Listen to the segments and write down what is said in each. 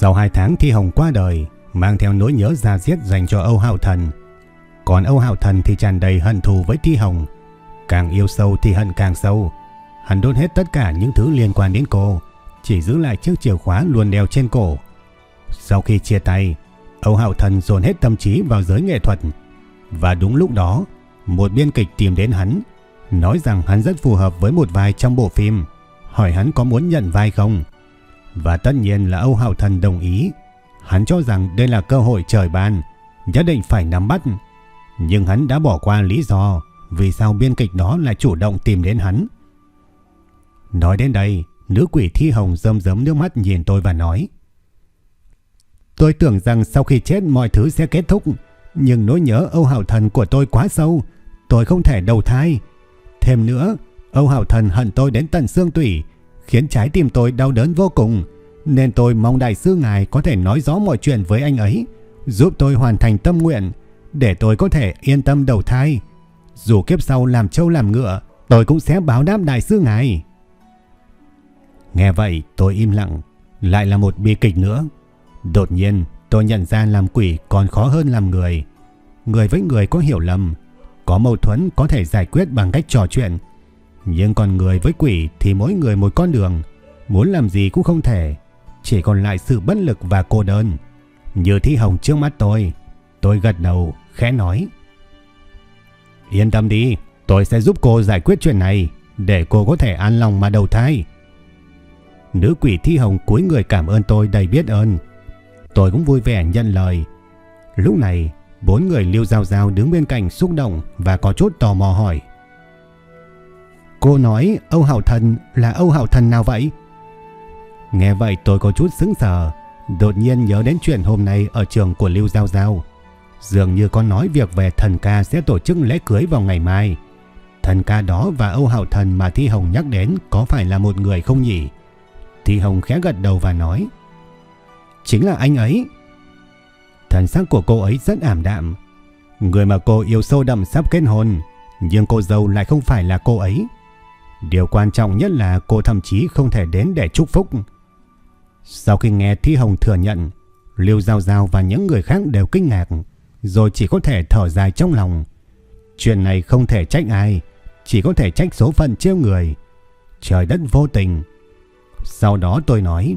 Sau 2 tháng Thi Hồng qua đời, mang theo nỗi nhớ ra diết dành cho Âu Hạo Thần. Còn Âu Hạo Thần thì tràn đầy hận thù với Thi Hồng. Càng yêu sâu thì hận càng sâu. Hắn đốt hết tất cả những thứ liên quan đến cô, chỉ giữ lại chiếc chìa khóa luôn đeo trên cổ. Sau khi chia tay, Âu Hạo Thần dồn hết tâm trí vào giới nghệ thuật. Và đúng lúc đó, một biên kịch tìm đến hắn, nói rằng hắn rất phù hợp với một vai trong bộ phim, hỏi hắn có muốn nhận vai không. Và tất nhiên là Âu Hạo Thần đồng ý. Hắn cho rằng đây là cơ hội trời ban, nhất định phải nắm bắt. Nhưng hắn đã bỏ qua lý do vì sao biên kịch đó lại chủ động tìm đến hắn. Nói đến đây, nữ quỷ thi hồng rơm rớm nước mắt nhìn tôi và nói. Tôi tưởng rằng sau khi chết mọi thứ sẽ kết thúc, nhưng nỗi nhớ Âu Hạo Thần của tôi quá sâu, tôi không thể đầu thai. Thêm nữa, Âu Hạo Thần hận tôi đến tận xương tủy, khiến trái tim tôi đau đớn vô cùng, nên tôi mong đại sư ngài có thể nói rõ mọi chuyện với anh ấy, giúp tôi hoàn thành tâm nguyện, để tôi có thể yên tâm đầu thai. Dù kiếp sau làm trâu làm ngựa, tôi cũng sẽ báo đáp đại sư ngài. Nghe vậy tôi im lặng, lại là một bi kịch nữa. Đột nhiên tôi nhận ra làm quỷ còn khó hơn làm người. Người với người có hiểu lầm, có mâu thuẫn có thể giải quyết bằng cách trò chuyện, nhưng còn người với quỷ thì mỗi người một con đường, muốn làm gì cũng không thể, chỉ còn lại sự bất lực và cô đơn. Như Thi Hồng trước mắt tôi, tôi gật đầu, khẽ nói. Yên tâm đi, tôi sẽ giúp cô giải quyết chuyện này, để cô có thể an lòng mà đầu thai. Nữ quỷ Thi Hồng cúi người cảm ơn tôi đầy biết ơn. Tôi cũng vui vẻ nhận lời. Lúc này, bốn người liêu giao giao đứng bên cạnh xúc động và có chút tò mò hỏi. Cô nói Âu Hảo Thần là Âu Hảo Thần nào vậy? Nghe vậy tôi có chút sững sờ, đột nhiên nhớ đến chuyện hôm nay ở trường của Lưu Giao Giao. Dường như có nói việc về thần ca sẽ tổ chức lễ cưới vào ngày mai. Thần ca đó và Âu Hảo Thần mà Thi Hồng nhắc đến có phải là một người không nhỉ? Thi Hồng khẽ gật đầu và nói Chính là anh ấy. Thần sắc của cô ấy rất ảm đạm. Người mà cô yêu sâu đậm sắp kết hôn, nhưng cô dâu lại không phải là cô ấy. Điều quan trọng nhất là cô thậm chí không thể đến để chúc phúc. Sau khi nghe Thi Hồng thừa nhận, Lưu Giao Giao và những người khác đều kinh ngạc, rồi chỉ có thể thở dài trong lòng. Chuyện này không thể trách ai, chỉ có thể trách số phận trêu người. Trời đất vô tình. Sau đó tôi nói,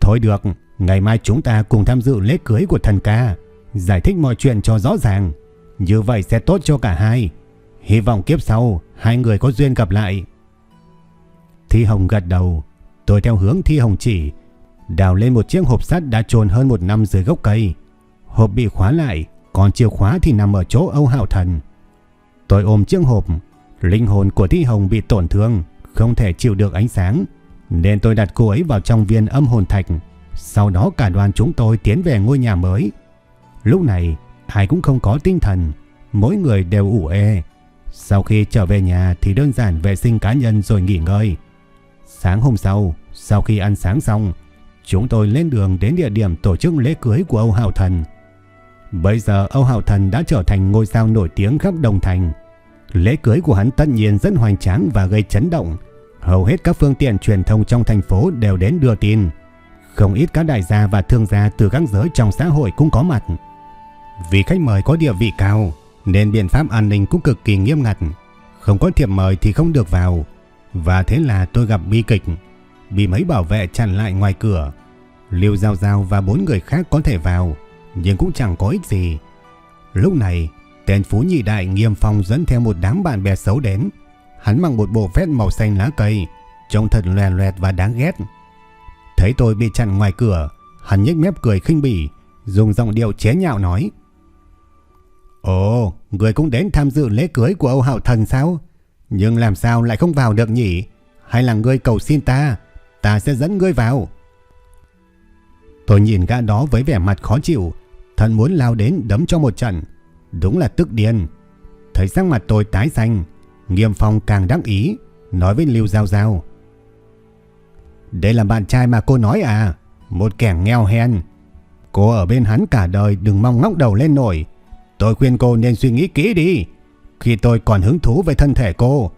Thôi được, ngày mai chúng ta cùng tham dự lễ cưới của thần ca, giải thích mọi chuyện cho rõ ràng. Như vậy sẽ tốt cho cả hai. Hy vọng kiếp sau hai người có duyên gặp lại. Thi Hồng gật đầu, tôi theo hướng Thi Hồng chỉ, đào lên một chiếc hộp sắt đã trồn hơn một năm dưới gốc cây. Hộp bị khóa lại, còn chìa khóa thì nằm ở chỗ Âu Hạo Thần. Tôi ôm chiếc hộp, linh hồn của Thi Hồng bị tổn thương, không thể chịu được ánh sáng, nên tôi đặt cô ấy vào trong viên âm hồn thạch. Sau đó cả đoàn chúng tôi tiến về ngôi nhà mới. Lúc này, ai cũng không có tinh thần, mỗi người đều ủ ê. Sau khi trở về nhà thì đơn giản vệ sinh cá nhân rồi nghỉ ngơi. Sáng hôm sau, sau khi ăn sáng xong, chúng tôi lên đường đến địa điểm tổ chức lễ cưới của Âu Hạo Thần. Bây giờ Âu Hạo Thần đã trở thành ngôi sao nổi tiếng khắp Đồng Thành. Lễ cưới của hắn tất nhiên rất hoành tráng và gây chấn động. Hầu hết các phương tiện truyền thông trong thành phố đều đến đưa tin. Không ít các đại gia và thương gia từ các giới trong xã hội cũng có mặt. Vì khách mời có địa vị cao, nên biện pháp an ninh cũng cực kỳ nghiêm ngặt. Không có thiệp mời thì không được vào. Và thế là tôi gặp bi kịch. Bị mấy bảo vệ chặn lại ngoài cửa. Liêu Giao Giao và bốn người khác có thể vào, nhưng cũng chẳng có ích gì. Lúc này, tên Phú Nhị Đại nghiêm phong dẫn theo một đám bạn bè xấu đến. Hắn mặc một bộ vest màu xanh lá cây, trông thật loè loẹt và đáng ghét. Thấy tôi bị chặn ngoài cửa, hắn nhếch mép cười khinh bỉ, dùng giọng điệu chế nhạo nói. Ồ, người cũng đến tham dự lễ cưới của Âu Hạo Thần sao? Nhưng làm sao lại không vào được nhỉ? Hay là ngươi cầu xin ta? Ta sẽ dẫn ngươi vào. Tôi nhìn gã đó với vẻ mặt khó chịu, thần muốn lao đến đấm cho một trận. Đúng là tức điên. Thấy sắc mặt tôi tái xanh, Nghiêm Phong càng đắc ý, nói với Lưu Giao Giao. Đây là bạn trai mà cô nói à? Một kẻ nghèo hèn. Cô ở bên hắn cả đời đừng mong ngóc đầu lên nổi. Tôi khuyên cô nên suy nghĩ kỹ đi. Khi tôi còn hứng thú với thân thể cô.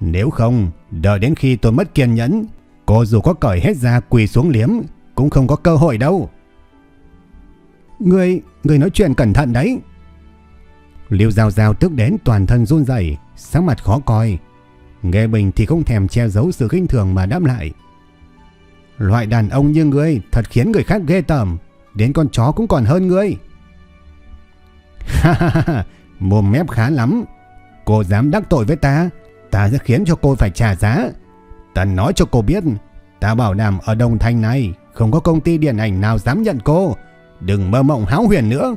Nếu không, đợi đến khi tôi mất kiên nhẫn, cô dù có cởi hết ra quỳ xuống liếm, cũng không có cơ hội đâu. Người, người nói chuyện cẩn thận đấy. Liêu Giao Giao tức đến toàn thân run rẩy, sắc mặt khó coi. Nghe Bình thì không thèm che giấu sự khinh thường mà đáp lại. Loại đàn ông như ngươi thật khiến người khác ghê tởm, đến con chó cũng còn hơn ngươi. Ha ha ha, mồm mép khá lắm. Cô dám đắc tội với ta, ta sẽ khiến cho cô phải trả giá. Ta nói cho cô biết, ta bảo đảm ở Đồng Thành này không có công ty điện ảnh nào dám nhận cô. Đừng mơ mộng háo huyền nữa.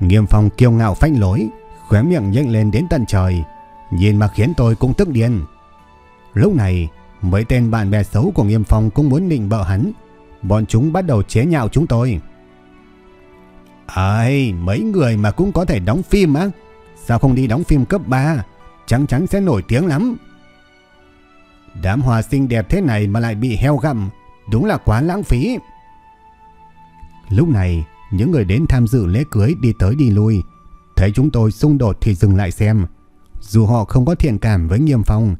Nghiêm Phong kiêu ngạo phanh lối, khóe miệng nhếch lên đến tận trời, nhìn mà khiến tôi cũng tức điên. Lúc này, mấy tên bạn bè xấu của Nghiêm Phong cũng muốn định bợ hắn, bọn chúng bắt đầu chế nhạo chúng tôi. Ây, mấy người mà cũng có thể đóng phim á? Sao không đi đóng phim cấp 3? Chắc chắn sẽ nổi tiếng lắm. Đám hòa xinh đẹp thế này mà lại bị heo gặm, đúng là quá lãng phí. Lúc này, những người đến tham dự lễ cưới đi tới đi lui, thấy chúng tôi xung đột thì dừng lại xem. Dù họ không có thiện cảm với Nghiêm Phong,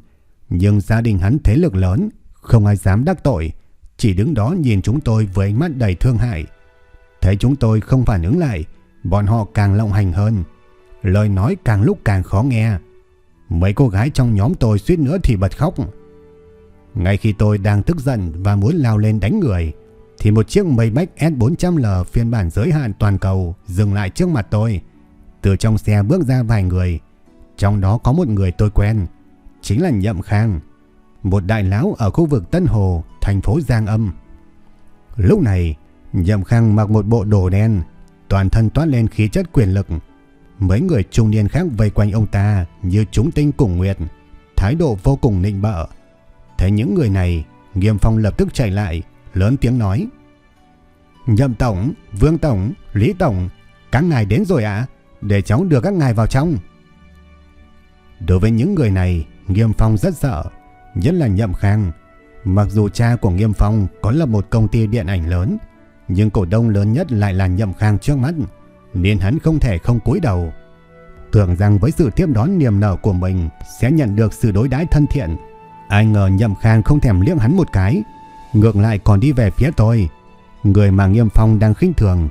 nhưng gia đình hắn thế lực lớn, không ai dám đắc tội, chỉ đứng đó nhìn chúng tôi với ánh mắt đầy thương hại. Thấy chúng tôi không phản ứng lại, bọn họ càng lộng hành hơn. Lời nói càng lúc càng khó nghe. Mấy cô gái trong nhóm tôi suýt nữa thì bật khóc. Ngay khi tôi đang tức giận và muốn lao lên đánh người, thì một chiếc Maybach S400L phiên bản giới hạn toàn cầu dừng lại trước mặt tôi. Từ trong xe bước ra vài người, trong đó có một người tôi quen, chính là Nhậm Khang, một đại lão ở khu vực Tân Hồ, thành phố Giang Âm. Lúc này, Nhậm Khang mặc một bộ đồ đen, toàn thân toát lên khí chất quyền lực. Mấy người trung niên khác vây quanh ông ta như chúng tinh cùng nguyệt, thái độ vô cùng nịnh bợ. Thấy những người này, Nghiêm Phong lập tức chạy lại, lớn tiếng nói. Nhậm Tổng, Vương Tổng, Lý Tổng, các ngài đến rồi ạ, để cháu đưa các ngài vào trong. Đối với những người này, Nghiêm Phong rất sợ, nhất là Nhậm Khang. Mặc dù cha của Nghiêm Phong có là một công ty điện ảnh lớn, nhưng cổ đông lớn nhất lại là Nhậm Khang trước mắt, nên hắn không thể không cúi đầu. Tưởng rằng với sự tiếp đón niềm nở của mình sẽ nhận được sự đối đãi thân thiện. Ai ngờ Nhậm Khang không thèm liếc hắn một cái, ngược lại còn đi về phía tôi, người mà Nghiêm Phong đang khinh thường.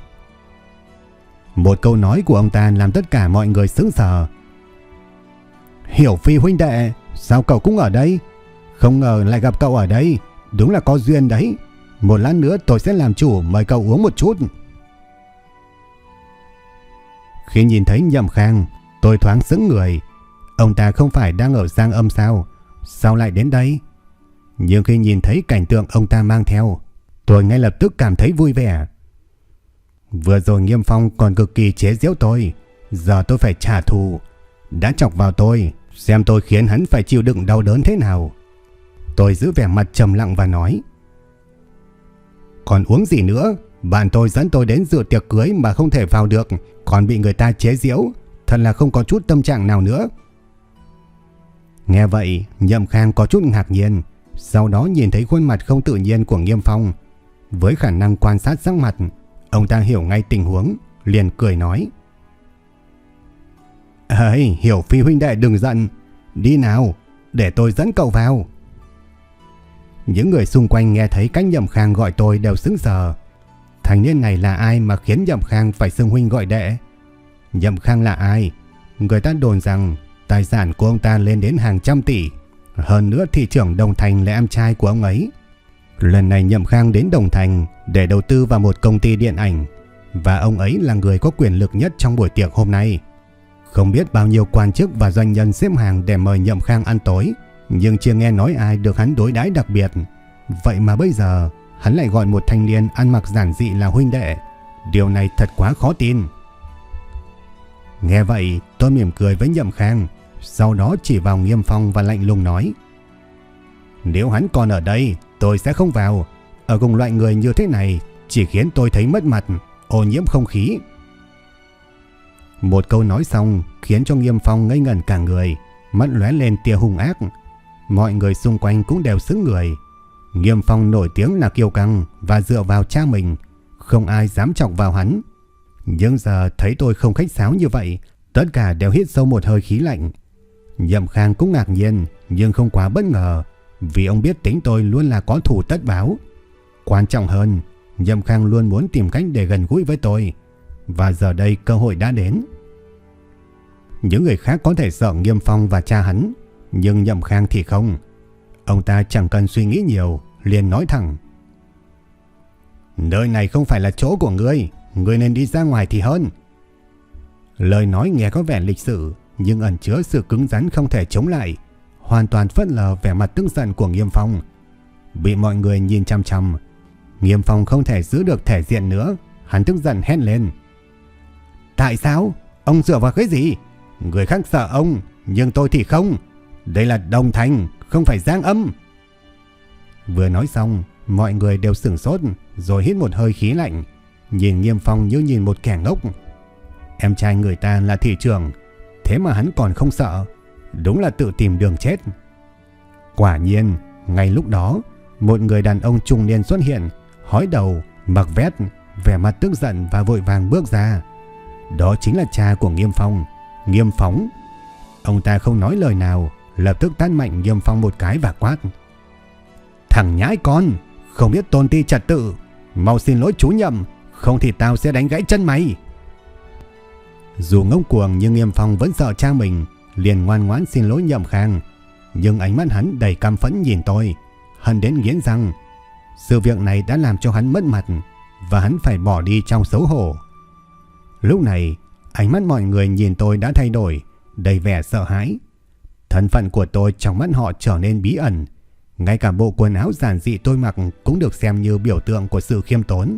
Một câu nói của ông ta làm tất cả mọi người sững sờ. Hiểu Phi huynh đệ, sao cậu cũng ở đây? Không ngờ lại gặp cậu ở đây, đúng là có duyên đấy. Một lát nữa tôi sẽ làm chủ mời cậu uống một chút. Khi nhìn thấy Nhậm Khang, tôi thoáng sững người. Ông ta không phải đang ở Giang Âm sao? Sao lại đến đây? Nhưng khi nhìn thấy cảnh tượng ông ta mang theo, tôi ngay lập tức cảm thấy vui vẻ. Vừa rồi Nghiêm Phong còn cực kỳ chế giễu tôi, giờ tôi phải trả thù. Đã chọc vào tôi, xem tôi khiến hắn phải chịu đựng đau đớn thế nào. Tôi giữ vẻ mặt trầm lặng và nói. Còn uống gì nữa? Bạn tôi dẫn tôi đến dự tiệc cưới mà không thể vào được, còn bị người ta chế giễu, thật là không có chút tâm trạng nào nữa. Nghe vậy, Nhậm Khang có chút ngạc nhiên, sau đó nhìn thấy khuôn mặt không tự nhiên của Nghiêm Phong. Với khả năng quan sát sắc mặt, ông ta hiểu ngay tình huống, liền cười nói. Ây, hiểu phi huynh đệ đừng giận, đi nào, để tôi dẫn cậu vào. Những người xung quanh nghe thấy cách Nhậm Khang gọi tôi đều sững sờ. Thành niên này là ai mà khiến Nhậm Khang phải xưng huynh gọi đệ? Nhậm Khang là ai? Người ta đồn rằng tài sản của ông ta lên đến hàng trăm tỷ. Hơn nữa thị trưởng Đồng Thành là em trai của ông ấy. Lần này Nhậm Khang đến Đồng Thành để đầu tư vào một công ty điện ảnh. và ông ấy là người có quyền lực nhất trong buổi tiệc hôm nay. Không biết bao nhiêu quan chức và doanh nhân xếp hàng để mời Nhậm Khang ăn tối, nhưng chưa nghe nói ai được hắn đối đãi đặc biệt. Vậy mà bây giờ, hắn lại gọi một thanh niên ăn mặc giản dị là huynh đệ. Điều này thật quá khó tin. Nghe vậy, tôi mỉm cười với Nhậm Khang, sau đó chỉ vào Nghiêm Phong và lạnh lùng nói. Nếu hắn còn ở đây, tôi sẽ không vào. Ở cùng loại người như thế này chỉ khiến tôi thấy mất mặt, ô nhiễm không khí. Một câu nói xong khiến cho Nghiêm Phong ngây ngẩn cả người, mắt lóe lên tia hung ác. Mọi người xung quanh cũng đều xứng người. Nghiêm Phong nổi tiếng là kiêu căng và dựa vào cha mình, không ai dám chọc vào hắn. Nhưng giờ thấy tôi không khách sáo như vậy, tất cả đều hít sâu một hơi khí lạnh. Nhậm Khang cũng ngạc nhiên, nhưng không quá bất ngờ, vì ông biết tính tôi luôn là có thủ tất báo. Quan trọng hơn, Nhậm Khang luôn muốn tìm cách để gần gũi với tôi, và giờ đây cơ hội đã đến. Những người khác có thể sợ Nghiêm Phong và cha hắn, nhưng Nhậm Khang thì không. Ông ta chẳng cần suy nghĩ nhiều, liền nói thẳng. Nơi này không phải là chỗ của ngươi, ngươi nên đi ra ngoài thì hơn. Lời nói nghe có vẻ lịch sự, nhưng ẩn chứa sự cứng rắn không thể chống lại, hoàn toàn phớt lờ vẻ mặt tức giận của Nghiêm Phong. Bị mọi người nhìn chăm chăm, Nghiêm Phong không thể giữ được thể diện nữa, hắn tức giận hét lên. Tại sao? Ông dựa vào cái gì? Người khác sợ ông, nhưng tôi thì không. Đây là đồng thành, không phải giang âm. Vừa nói xong, mọi người đều sửng sốt rồi hít một hơi khí lạnh, nhìn Nghiêm Phong như nhìn một kẻ ngốc. Em trai người ta là thị trưởng, thế mà hắn còn không sợ, đúng là tự tìm đường chết. Quả nhiên, ngay lúc đó, một người đàn ông trung niên xuất hiện, hói đầu, mặc vét, vẻ mặt tức giận và vội vàng bước ra. Đó chính là cha của Nghiêm Phong, Nghiêm Phóng. Ông ta không nói lời nào, lập tức tát mạnh Nghiêm Phong một cái và quát. Thằng nhãi con, không biết tôn ti trật tự, mau xin lỗi chú nhầm, không thì tao sẽ đánh gãy chân mày. Dù ngông cuồng nhưng Nghiêm Phong vẫn sợ cha mình, liền ngoan ngoãn xin lỗi nhầm khang. Nhưng ánh mắt hắn đầy căm phẫn nhìn tôi, hân đến nghiến răng. Sự việc này đã làm cho hắn mất mặt, và hắn phải bỏ đi trong xấu hổ. Lúc này, ánh mắt mọi người nhìn tôi đã thay đổi, đầy vẻ sợ hãi. Thân phận của tôi trong mắt họ trở nên bí ẩn. Ngay cả bộ quần áo giản dị tôi mặc cũng được xem như biểu tượng của sự khiêm tốn.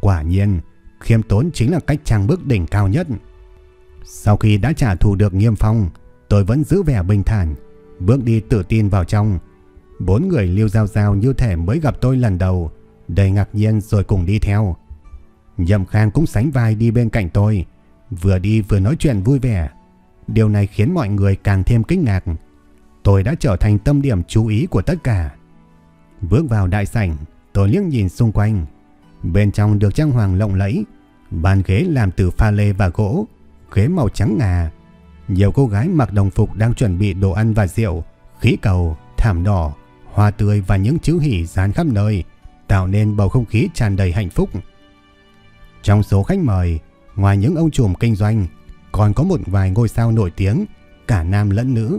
Quả nhiên, khiêm tốn chính là cách trang bước đỉnh cao nhất. Sau khi đã trả thù được nghiêm phong, tôi vẫn giữ vẻ bình thản, bước đi tự tin vào trong. Bốn người liêu giao giao như thể mới gặp tôi lần đầu, đầy ngạc nhiên rồi cùng đi theo. Nhậm Khang cũng sánh vai đi bên cạnh tôi, vừa đi vừa nói chuyện vui vẻ. Điều này khiến mọi người càng thêm kinh ngạc. Tôi đã trở thành tâm điểm chú ý của tất cả. Bước vào đại sảnh, tôi liếc nhìn xung quanh. Bên trong được trang hoàng lộng lẫy, bàn ghế làm từ pha lê và gỗ, ghế màu trắng ngà. Nhiều cô gái mặc đồng phục đang chuẩn bị đồ ăn và rượu, khí cầu, thảm đỏ, hoa tươi và những chữ hỉ dán khắp nơi, tạo nên bầu không khí tràn đầy hạnh phúc. Trong số khách mời, ngoài những ông trùm kinh doanh, còn có một vài ngôi sao nổi tiếng, cả nam lẫn nữ.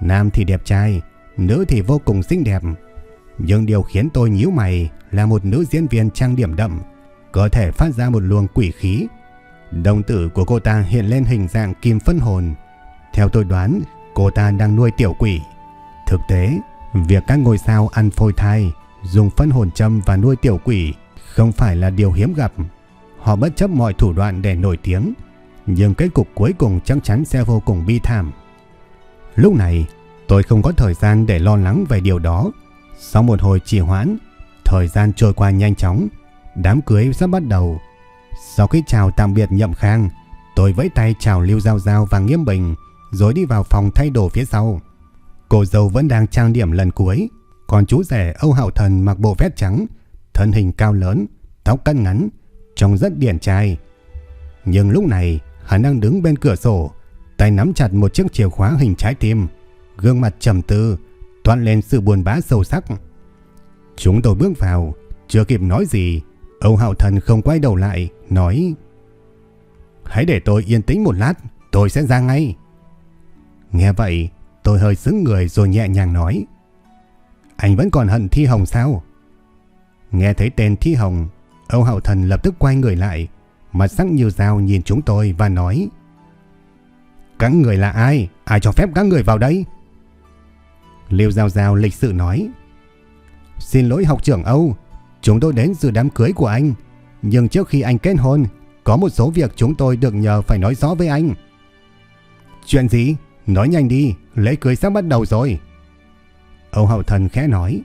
Nam thì đẹp trai, nữ thì vô cùng xinh đẹp. Nhưng điều khiến tôi nhíu mày là một nữ diễn viên trang điểm đậm, có thể phát ra một luồng quỷ khí. Đồng tử của cô ta hiện lên hình dạng kim phân hồn. Theo tôi đoán, cô ta đang nuôi tiểu quỷ. Thực tế, việc các ngôi sao ăn phôi thai, dùng phân hồn châm và nuôi tiểu quỷ không phải là điều hiếm gặp. Họ bất chấp mọi thủ đoạn để nổi tiếng, nhưng kết cục cuối cùng chắc chắn sẽ vô cùng bi thảm. Lúc này, tôi không có thời gian để lo lắng về điều đó. Sau một hồi trì hoãn, thời gian trôi qua nhanh chóng, đám cưới sắp bắt đầu. Sau khi chào tạm biệt Nhậm Khang, tôi vẫy tay chào Lưu Giao Giao và Nghiêm Bình, rồi đi vào phòng thay đồ phía sau. Cô dâu vẫn đang trang điểm lần cuối, còn chú rể Âu Hạo Thần mặc bộ vest trắng, thân hình cao lớn, tóc cắt ngắn, trông rất điển trai. Nhưng lúc này, hắn đang đứng bên cửa sổ, tay nắm chặt một chiếc chìa khóa hình trái tim, gương mặt trầm tư, toan lên sự buồn bã sâu sắc. Chúng tôi bước vào, chưa kịp nói gì, Âu Hạo Thần không quay đầu lại, nói Hãy để tôi yên tĩnh một lát, tôi sẽ ra ngay. Nghe vậy, tôi hơi sững người rồi nhẹ nhàng nói Anh vẫn còn hận Thi Hồng sao? Nghe thấy tên Thi Hồng, Âu Hạo Thần lập tức quay người lại, mặt sắc như dao nhìn chúng tôi và nói, Các người là ai? Ai cho phép các người vào đây? Liêu Giao Giao lịch sự nói, Xin lỗi học trưởng Âu, Chúng tôi đến dự đám cưới của anh, Nhưng trước khi anh kết hôn, Có một số việc chúng tôi được nhờ phải nói rõ với anh Chuyện gì? Nói nhanh đi, Lễ cưới sắp bắt đầu rồi Âu Hậu Thần khẽ nói,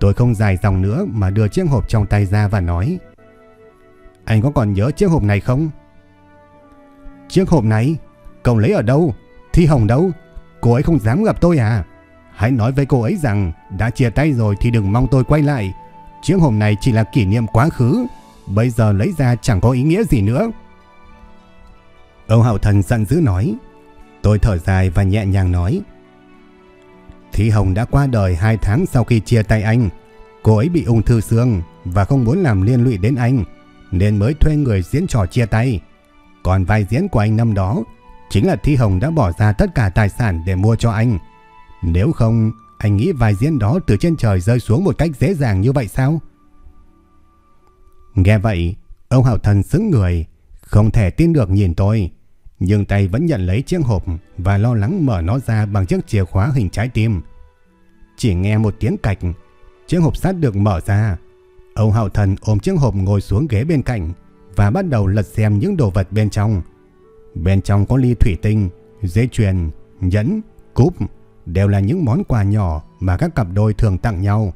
Tôi không dài dòng nữa mà đưa chiếc hộp trong tay ra và nói anh có còn nhớ chiếc hộp này không? Chiếc hộp này? Cậu lấy ở đâu? Thi Hồng đâu? Cô ấy không dám gặp tôi à? Hãy nói với cô ấy rằng đã chia tay rồi thì đừng mong tôi quay lại. Chiếc hộp này chỉ là kỷ niệm quá khứ. Bây giờ lấy ra chẳng có ý nghĩa gì nữa. Âu Hạo Thần giận dữ nói. Tôi thở dài và nhẹ nhàng nói. Thi Hồng đã qua đời 2 tháng sau khi chia tay anh. Cô ấy bị ung thư xương và không muốn làm liên lụy đến anh, nên mới thuê người diễn trò chia tay. Còn vai diễn của anh năm đó chính là Thi Hồng đã bỏ ra tất cả tài sản để mua cho anh. Nếu không, anh nghĩ vai diễn đó từ trên trời rơi xuống một cách dễ dàng như vậy sao? Nghe vậy, ông Hảo Thần sững người, không thể tin được nhìn tôi nhưng tay vẫn nhận lấy chiếc hộp và lo lắng mở nó ra bằng chiếc chìa khóa hình trái tim. Chỉ nghe một tiếng cạch, chiếc hộp sắt được mở ra. Ông Hạo Thần ôm chiếc hộp ngồi xuống ghế bên cạnh và bắt đầu lật xem những đồ vật bên trong. Bên trong có ly thủy tinh, dây chuyền, nhẫn, cúp, đều là những món quà nhỏ mà các cặp đôi thường tặng nhau.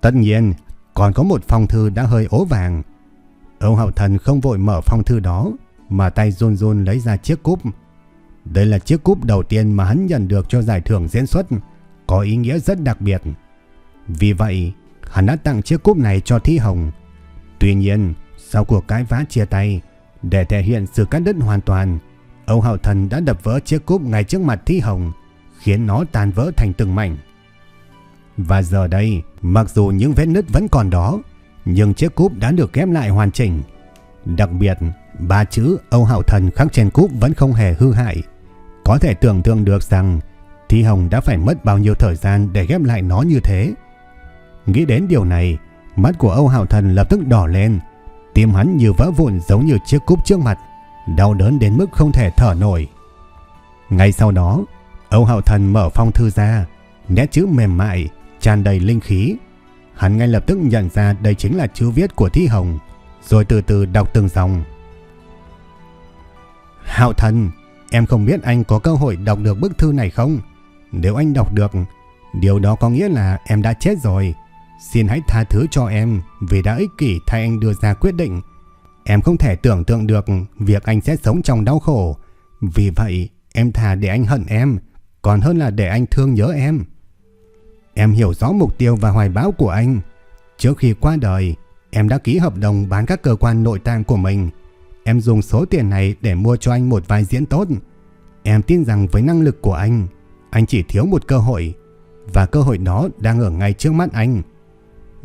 Tất nhiên, còn có một phong thư đã hơi ố vàng. Ông Hạo Thần không vội mở phong thư đó mà tay run run lấy ra chiếc cúp. Đây là chiếc cúp đầu tiên mà hắn nhận được cho giải thưởng diễn xuất, có ý nghĩa rất đặc biệt. Vì vậy, hắn đã tặng chiếc cúp này cho Thi Hồng. Tuy nhiên, sau cuộc cái vã chia tay, để thể hiện sự cắt đứt hoàn toàn, Âu Hạo Thần đã đập vỡ chiếc cúp ngay trước mặt Thi Hồng, khiến nó tan vỡ thành từng mảnh. Và giờ đây, mặc dù những vết nứt vẫn còn đó, nhưng chiếc cúp đã được ghép lại hoàn chỉnh. Đặc biệt, ba chữ Âu Hạo Thần khắc trên cúp vẫn không hề hư hại. Có thể tưởng tượng được rằng Thi Hồng đã phải mất bao nhiêu thời gian để ghép lại nó như thế. Nghĩ đến điều này, mắt của Âu Hạo Thần lập tức đỏ lên, tim hắn như vỡ vụn giống như chiếc cúp trước mặt, đau đớn đến mức không thể thở nổi. Ngay sau đó, Âu Hạo Thần mở phong thư ra, nét chữ mềm mại, tràn đầy linh khí. Hắn ngay lập tức nhận ra đây chính là chữ viết của Thi Hồng rồi từ từ đọc từng dòng. Hạo thần, em không biết anh có cơ hội đọc được bức thư này không? Nếu anh đọc được, điều đó có nghĩa là em đã chết rồi. Xin hãy tha thứ cho em vì đã ích kỷ thay anh đưa ra quyết định. Em không thể tưởng tượng được việc anh sẽ sống trong đau khổ. Vì vậy, em thà để anh hận em, còn hơn là để anh thương nhớ em. Em hiểu rõ mục tiêu và hoài bão của anh. Trước khi qua đời, Em đã ký hợp đồng bán các cơ quan nội tạng của mình. Em dùng số tiền này để mua cho anh một vai diễn tốt. Em tin rằng với năng lực của anh, anh chỉ thiếu một cơ hội. Và cơ hội đó đang ở ngay trước mắt anh.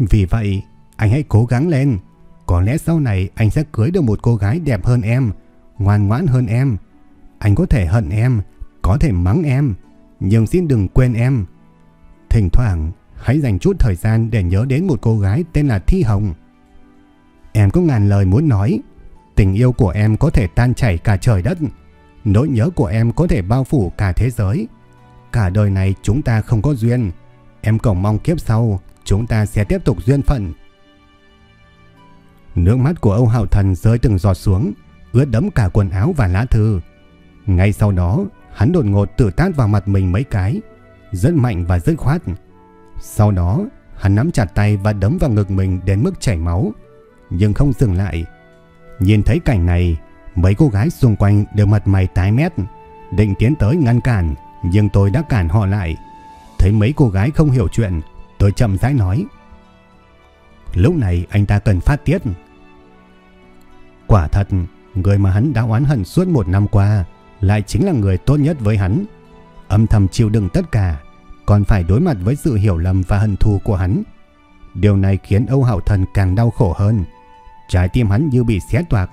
Vì vậy, anh hãy cố gắng lên. Có lẽ sau này anh sẽ cưới được một cô gái đẹp hơn em, ngoan ngoãn hơn em. Anh có thể hận em, có thể mắng em, nhưng xin đừng quên em. Thỉnh thoảng, hãy dành chút thời gian để nhớ đến một cô gái tên là Thi Hồng. Em có ngàn lời muốn nói. Tình yêu của em có thể tan chảy cả trời đất. Nỗi nhớ của em có thể bao phủ cả thế giới. Cả đời này chúng ta không có duyên. Em cầu mong kiếp sau chúng ta sẽ tiếp tục duyên phận. Nước mắt của Âu Hạo Thần rơi từng giọt xuống, ướt đẫm cả quần áo và lá thư. Ngay sau đó, hắn đột ngột tự tát vào mặt mình mấy cái, rất mạnh và rất khoát. Sau đó, hắn nắm chặt tay và đấm vào ngực mình đến mức chảy máu nhưng không dừng lại. Nhìn thấy cảnh này, mấy cô gái xung quanh đều mặt mày tái mét, định tiến tới ngăn cản, nhưng tôi đã cản họ lại. Thấy mấy cô gái không hiểu chuyện, tôi chậm rãi nói. Lúc này anh ta cần phát tiết. Quả thật, người mà hắn đã oán hận suốt một năm qua lại chính là người tốt nhất với hắn. Âm thầm chịu đựng tất cả, còn phải đối mặt với sự hiểu lầm và hận thù của hắn. Điều này khiến Âu Hạo Thần càng đau khổ hơn. Trái tim hắn như bị xé toạc.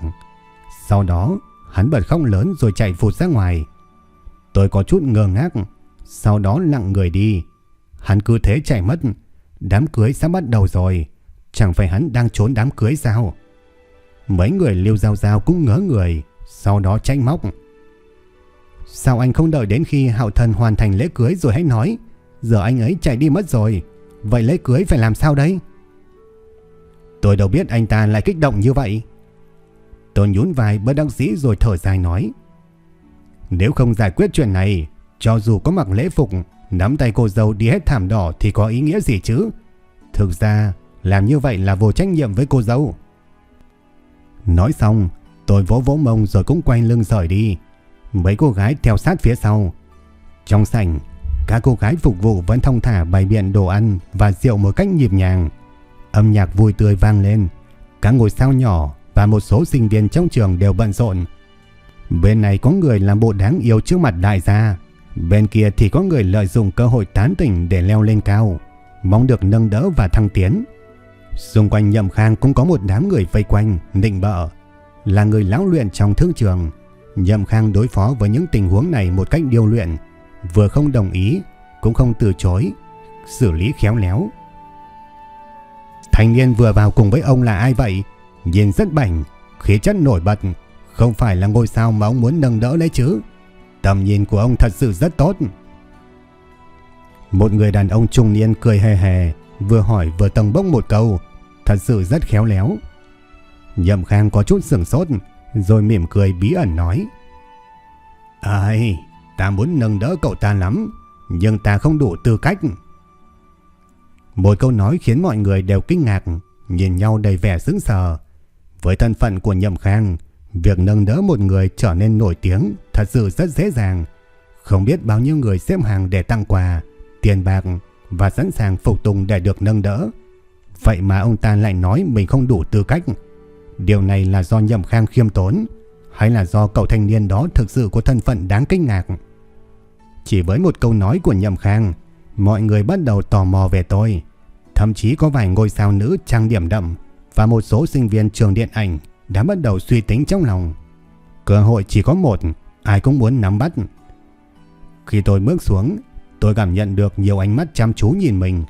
Sau đó, hắn bật khóc lớn rồi chạy vụt ra ngoài. Tôi có chút ngơ ngác, sau đó lặng người đi. Hắn cứ thế chạy mất, đám cưới sắp bắt đầu rồi. Chẳng phải hắn đang trốn đám cưới sao? Mấy người liêu giao giao cũng ngỡ người, sau đó tranh móc. Sao anh không đợi đến khi hạo thần hoàn thành lễ cưới rồi hãy nói? Giờ anh ấy chạy đi mất rồi. Vậy lễ cưới phải làm sao đấy Tôi đâu biết anh ta lại kích động như vậy. Tôi nhún vai bất đăng sĩ rồi thở dài nói. Nếu không giải quyết chuyện này, cho dù có mặc lễ phục, nắm tay cô dâu đi hết thảm đỏ thì có ý nghĩa gì chứ? Thực ra, làm như vậy là vô trách nhiệm với cô dâu. Nói xong, tôi vỗ vỗ mông rồi cũng quay lưng rời đi. Mấy cô gái theo sát phía sau. Trong sảnh, các cô gái phục vụ vẫn thông thả bày biện đồ ăn và rượu một cách nhịp nhàng. Âm nhạc vui tươi vang lên. Các ngôi sao nhỏ và một số sinh viên trong trường đều bận rộn. Bên này có người làm bộ đáng yêu trước mặt đại gia. Bên kia thì có người lợi dụng cơ hội tán tỉnh để leo lên cao. Mong được nâng đỡ và thăng tiến. Xung quanh nhậm khang cũng có một đám người vây quanh, nịnh bợ. Là người lão luyện trong thương trường. Nhậm khang đối phó với những tình huống này một cách điêu luyện. Vừa không đồng ý, cũng không từ chối. Xử lý khéo léo. Thanh niên vừa vào cùng với ông là ai vậy? Nhìn rất bảnh, khí chất nổi bật. Không phải là ngôi sao mà ông muốn nâng đỡ lấy chứ. Tầm nhìn của ông thật sự rất tốt. Một người đàn ông trung niên cười hề hề, vừa hỏi vừa tầng bốc một câu, thật sự rất khéo léo. Nhậm Khang có chút sửng sốt, rồi mỉm cười bí ẩn nói. Ai, ta muốn nâng đỡ cậu ta lắm, nhưng ta không đủ tư cách. Một câu nói khiến mọi người đều kinh ngạc, nhìn nhau đầy vẻ sững sờ. Với thân phận của Nhậm Khang, việc nâng đỡ một người trở nên nổi tiếng thật sự rất dễ dàng. Không biết bao nhiêu người xếp hàng để tặng quà, tiền bạc và sẵn sàng phục tùng để được nâng đỡ. Vậy mà ông ta lại nói mình không đủ tư cách. Điều này là do Nhậm Khang khiêm tốn hay là do cậu thanh niên đó thực sự có thân phận đáng kinh ngạc? Chỉ với một câu nói của Nhậm Khang, mọi người bắt đầu tò mò về tôi. Thậm chí có vài ngôi sao nữ trang điểm đậm và một số sinh viên trường điện ảnh đã bắt đầu suy tính trong lòng. Cơ hội chỉ có một, ai cũng muốn nắm bắt. Khi tôi bước xuống, tôi cảm nhận được nhiều ánh mắt chăm chú nhìn mình.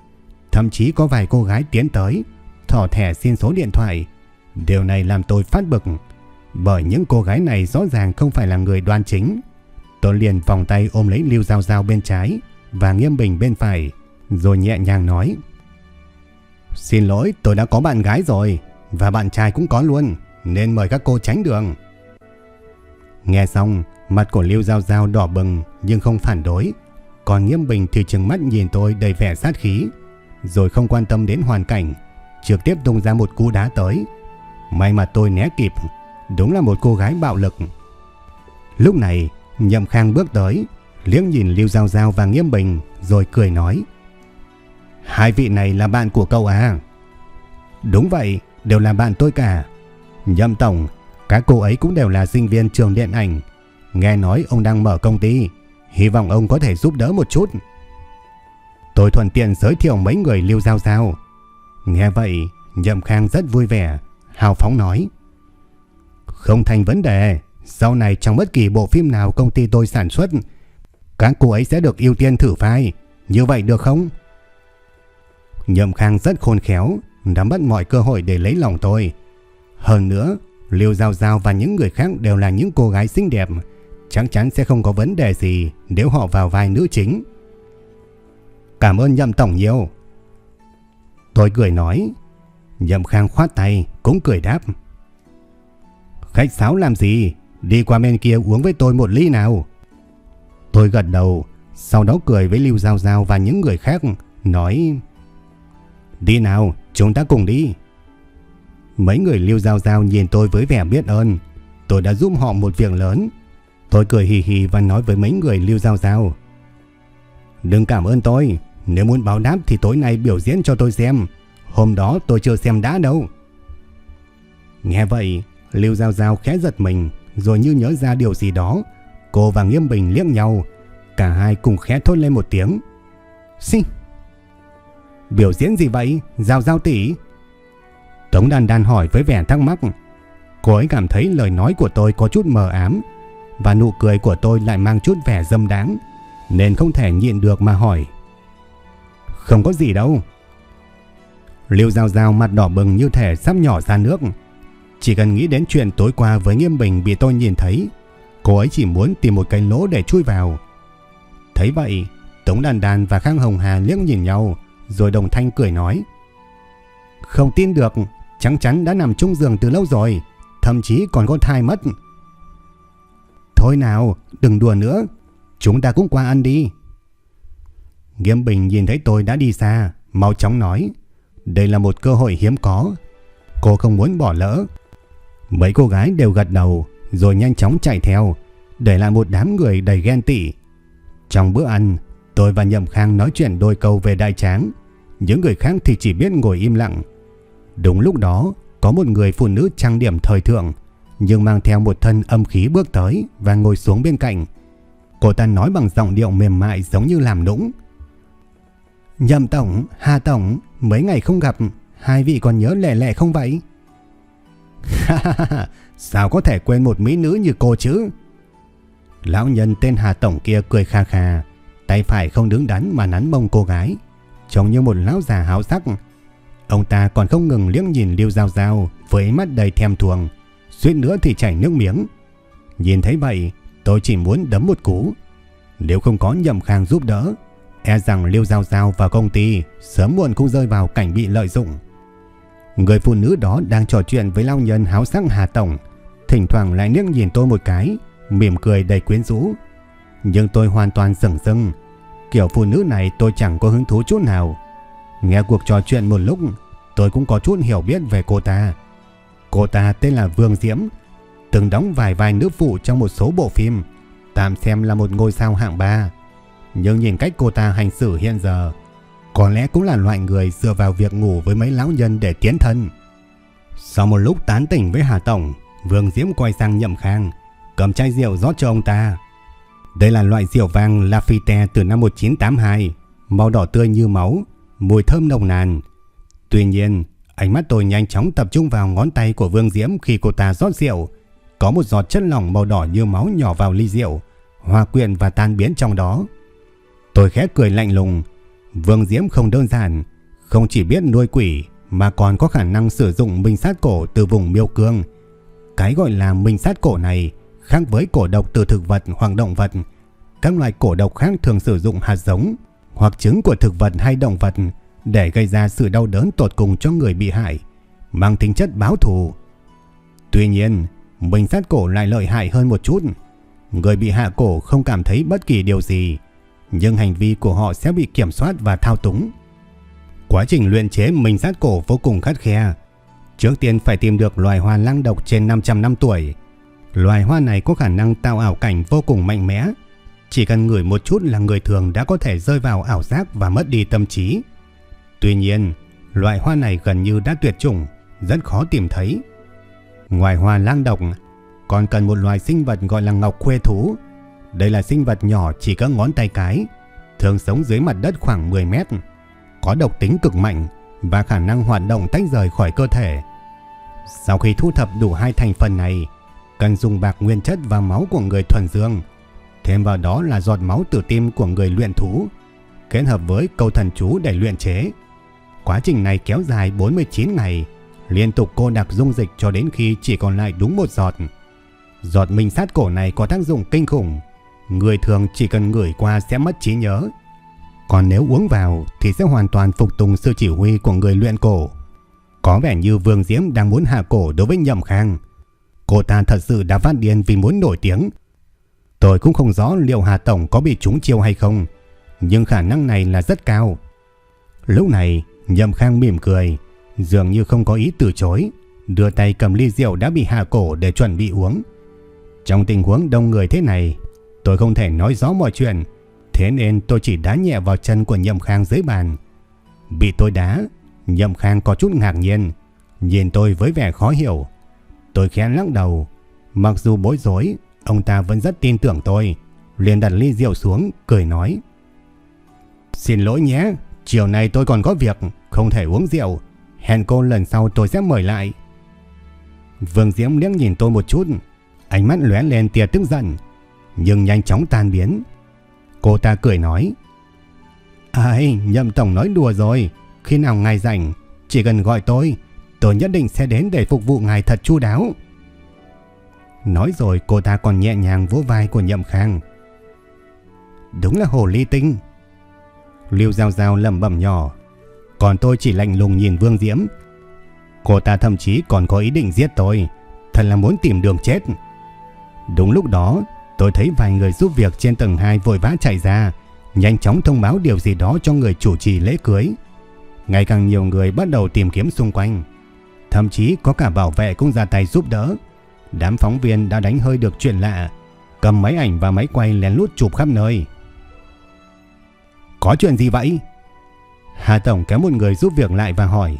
Thậm chí có vài cô gái tiến tới, thỏ thẻ xin số điện thoại. Điều này làm tôi phát bực. Bởi những cô gái này rõ ràng không phải là người đoan chính. Tôi liền vòng tay ôm lấy Lưu Giao Giao bên trái và Nghiêm Bình bên phải, rồi nhẹ nhàng nói. Xin lỗi, tôi đã có bạn gái rồi, và bạn trai cũng có luôn, nên mời các cô tránh đường. Nghe xong, mặt của Lưu Giao Giao đỏ bừng nhưng không phản đối, còn Nghiêm Bình thì trừng mắt nhìn tôi đầy vẻ sát khí, rồi không quan tâm đến hoàn cảnh, trực tiếp tung ra một cú đá tới. May mà tôi né kịp, đúng là một cô gái bạo lực. Lúc này, Nhậm Khang bước tới, liếc nhìn Lưu Giao Giao và Nghiêm Bình rồi cười nói. Hai vị này là bạn của cậu à? Đúng vậy, đều là bạn tôi cả. Nhậm Tổng, các cô ấy cũng đều là sinh viên trường điện ảnh. Nghe nói ông đang mở công ty, hy vọng ông có thể giúp đỡ một chút. Tôi thuận tiện giới thiệu mấy người Lưu Giao Giao. Nghe vậy, Nhậm Khang rất vui vẻ, hào phóng nói. Không thành vấn đề, sau này trong bất kỳ bộ phim nào công ty tôi sản xuất, các cô ấy sẽ được ưu tiên thử vai. Như vậy được không? Nhậm Khang rất khôn khéo, nắm bắt mọi cơ hội để lấy lòng tôi. Hơn nữa, Liêu Giao Giao và những người khác đều là những cô gái xinh đẹp, chắc chắn sẽ không có vấn đề gì nếu họ vào vai nữ chính. Cảm ơn Nhậm Tổng nhiều. Tôi cười nói, Nhậm Khang khoát tay, cũng cười đáp. Khách sáo làm gì? Đi qua bên kia uống với tôi một ly nào. Tôi gật đầu, sau đó cười với Lưu Giao Giao và những người khác, nói Đi nào, chúng ta cùng đi. Mấy người Lưu Giao Giao nhìn tôi với vẻ biết ơn. Tôi đã giúp họ một việc lớn. Tôi cười hì hì và nói với mấy người Lưu Giao Giao. Đừng cảm ơn tôi. Nếu muốn báo đáp thì tối nay biểu diễn cho tôi xem. Hôm đó tôi chưa xem đã đâu. Nghe vậy, Lưu Giao Giao khẽ giật mình, rồi như nhớ ra điều gì đó. Cô và Nghiêm Bình liếc nhau. Cả hai cùng khẽ thốt lên một tiếng. Xin. Biểu diễn gì vậy? Giao giao tỷ. Tống Đan Đan hỏi với vẻ thắc mắc. Cô ấy cảm thấy lời nói của tôi có chút mờ ám và nụ cười của tôi lại mang chút vẻ dâm đáng nên không thể nhịn được mà hỏi. Không có gì đâu. Liêu Giao Giao mặt đỏ bừng như thể sắp nhỏ ra nước. Chỉ cần nghĩ đến chuyện tối qua với Nghiêm Bình bị tôi nhìn thấy, cô ấy chỉ muốn tìm một cái lỗ để chui vào. Thấy vậy, Tống Đan Đan và Khang Hồng Hà liếc nhìn nhau, rồi đồng thanh cười nói. Không tin được, chắc chắn đã nằm chung giường từ lâu rồi, thậm chí còn có thai mất. Thôi nào, đừng đùa nữa, chúng ta cũng qua ăn đi. Nghiêm Bình nhìn thấy tôi đã đi xa, mau chóng nói. Đây là một cơ hội hiếm có. Cô không muốn bỏ lỡ. Mấy cô gái đều gật đầu, rồi nhanh chóng chạy theo, để lại một đám người đầy ghen tị. Trong bữa ăn, tôi và Nhậm Khang nói chuyện đôi câu về đại tráng. Những người khác thì chỉ biết ngồi im lặng. Đúng lúc đó, có một người phụ nữ trang điểm thời thượng, nhưng mang theo một thân âm khí bước tới và ngồi xuống bên cạnh. Cô ta nói bằng giọng điệu mềm mại giống như làm nũng. Nhậm Tổng, Hà Tổng, mấy ngày không gặp, hai vị còn nhớ lẻ lẻ không vậy? Sao có thể quên một mỹ nữ như cô chứ? Lão nhân tên Hà Tổng kia cười kha kha, tay phải không đứng đắn mà nắn mông cô gái, trông như một lão già háo sắc. Ông ta còn không ngừng liếc nhìn Liêu Giao Giao với mắt đầy thèm thuồng, suýt nữa thì chảy nước miếng. Nhìn thấy vậy, tôi chỉ muốn đấm một cú. Nếu không có nhậm khang giúp đỡ, e rằng Liêu Giao Giao và công ty sớm muộn cũng rơi vào cảnh bị lợi dụng. Người phụ nữ đó đang trò chuyện với lao nhân háo sắc Hà Tổng, thỉnh thoảng lại liếc nhìn tôi một cái, mỉm cười đầy quyến rũ. Nhưng tôi hoàn toàn sững sưng, kiểu phụ nữ này tôi chẳng có hứng thú chút nào. Nghe cuộc trò chuyện một lúc, tôi cũng có chút hiểu biết về cô ta. Cô ta tên là Vương Diễm, từng đóng vài vai nữ phụ trong một số bộ phim, tạm xem là một ngôi sao hạng 3. Nhưng nhìn cách cô ta hành xử hiện giờ, có lẽ cũng là loại người dựa vào việc ngủ với mấy lão nhân để tiến thân. Sau một lúc tán tỉnh với Hà Tổng, Vương Diễm quay sang Nhậm Khang, cầm chai rượu rót cho ông ta. Đây là loại rượu vang Lafite từ năm 1982, màu đỏ tươi như máu, mùi thơm nồng nàn. Tuy nhiên, ánh mắt tôi nhanh chóng tập trung vào ngón tay của Vương Diễm khi cô ta rót rượu. Có một giọt chất lỏng màu đỏ như máu nhỏ vào ly rượu, hòa quyện và tan biến trong đó. Tôi khẽ cười lạnh lùng. Vương Diễm không đơn giản, không chỉ biết nuôi quỷ mà còn có khả năng sử dụng minh sát cổ từ vùng miêu cương. Cái gọi là minh sát cổ này khác với cổ độc từ thực vật hoặc động vật. Các loại cổ độc khác thường sử dụng hạt giống hoặc trứng của thực vật hay động vật để gây ra sự đau đớn tột cùng cho người bị hại, mang tính chất báo thù. Tuy nhiên, mình sát cổ lại lợi hại hơn một chút. Người bị hạ cổ không cảm thấy bất kỳ điều gì, nhưng hành vi của họ sẽ bị kiểm soát và thao túng. Quá trình luyện chế mình sát cổ vô cùng khắt khe. Trước tiên phải tìm được loài hoa lăng độc trên 500 năm tuổi. Loài hoa này có khả năng tạo ảo cảnh vô cùng mạnh mẽ. Chỉ cần ngửi một chút là người thường đã có thể rơi vào ảo giác và mất đi tâm trí. Tuy nhiên, loại hoa này gần như đã tuyệt chủng, rất khó tìm thấy. Ngoài hoa lang độc, còn cần một loài sinh vật gọi là ngọc khuê thú đây là sinh vật nhỏ chỉ có ngón tay cái, thường sống dưới mặt đất khoảng 10 mét, có độc tính cực mạnh và khả năng hoạt động tách rời khỏi cơ thể. Sau khi thu thập đủ hai thành phần này, cần dùng bạc nguyên chất và máu của người thuần dương, thêm vào đó là giọt máu từ tim của người luyện thú, kết hợp với câu thần chú để luyện chế. Quá trình này kéo dài 49 ngày, liên tục cô đặc dung dịch cho đến khi chỉ còn lại đúng một giọt. Giọt minh sát cổ này có tác dụng kinh khủng, Người thường chỉ cần ngửi qua sẽ mất trí nhớ. Còn nếu uống vào thì sẽ hoàn toàn phục tùng sự chỉ huy của người luyện cổ. Có vẻ như Vương Diễm đang muốn hạ cổ đối với Nhậm Khang. Cô ta thật sự đã phát điên vì muốn nổi tiếng. Tôi cũng không rõ liệu Hà Tổng có bị trúng chiêu hay không, nhưng khả năng này là rất cao. Lúc này, Nhậm Khang mỉm cười, dường như không có ý từ chối, đưa tay cầm ly rượu đã bị hạ cổ để chuẩn bị uống. Trong tình huống đông người thế này, Tôi không thể nói rõ mọi chuyện, thế nên tôi chỉ đá nhẹ vào chân của Nhậm Khang dưới bàn. Bị tôi đá, Nhậm Khang có chút ngạc nhiên, nhìn tôi với vẻ khó hiểu. Tôi khẽ lắc đầu, mặc dù bối rối, ông ta vẫn rất tin tưởng tôi, liền đặt ly rượu xuống, cười nói. Xin lỗi nhé, chiều nay tôi còn có việc, không thể uống rượu, hẹn cô lần sau tôi sẽ mời lại. Vương Diễm liếc nhìn tôi một chút, ánh mắt lóe lên tia tức giận, nhưng nhanh chóng tan biến. Cô ta cười nói, Ai, nhậm tổng nói đùa rồi, khi nào ngài rảnh, chỉ cần gọi tôi, tôi nhất định sẽ đến để phục vụ ngài thật chu đáo. Nói rồi cô ta còn nhẹ nhàng vỗ vai của Nhậm Khang. Đúng là hồ ly tinh. Lưu Giao Giao lầm bẩm nhỏ. Còn tôi chỉ lạnh lùng nhìn Vương Diễm. Cô ta thậm chí còn có ý định giết tôi. Thật là muốn tìm đường chết. Đúng lúc đó, tôi thấy vài người giúp việc trên tầng 2 vội vã chạy ra, nhanh chóng thông báo điều gì đó cho người chủ trì lễ cưới. Ngày càng nhiều người bắt đầu tìm kiếm xung quanh. Thậm chí có cả bảo vệ cũng ra tay giúp đỡ. Đám phóng viên đã đánh hơi được chuyện lạ, cầm máy ảnh và máy quay lén lút chụp khắp nơi. Có chuyện gì vậy? Hà Tổng kéo một người giúp việc lại và hỏi.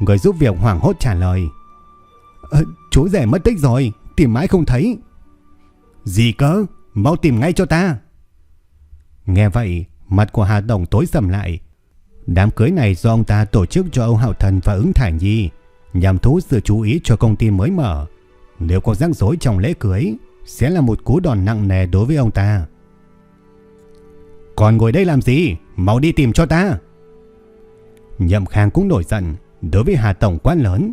Người giúp việc hoảng hốt trả lời. Ờ, chú rể mất tích rồi, tìm mãi không thấy. Gì cơ? Mau tìm ngay cho ta. Nghe vậy, mặt của Hà Tổng tối sầm lại. Đám cưới này do ông ta tổ chức cho Âu Hạo Thần và ứng Thải Nhi nhằm thu hút sự chú ý cho công ty mới mở. Nếu có rắc rối trong lễ cưới, sẽ là một cú đòn nặng nề đối với ông ta. Còn ngồi đây làm gì? Mau đi tìm cho ta. Nhậm Khang cũng nổi giận đối với Hà Tổng quá lớn.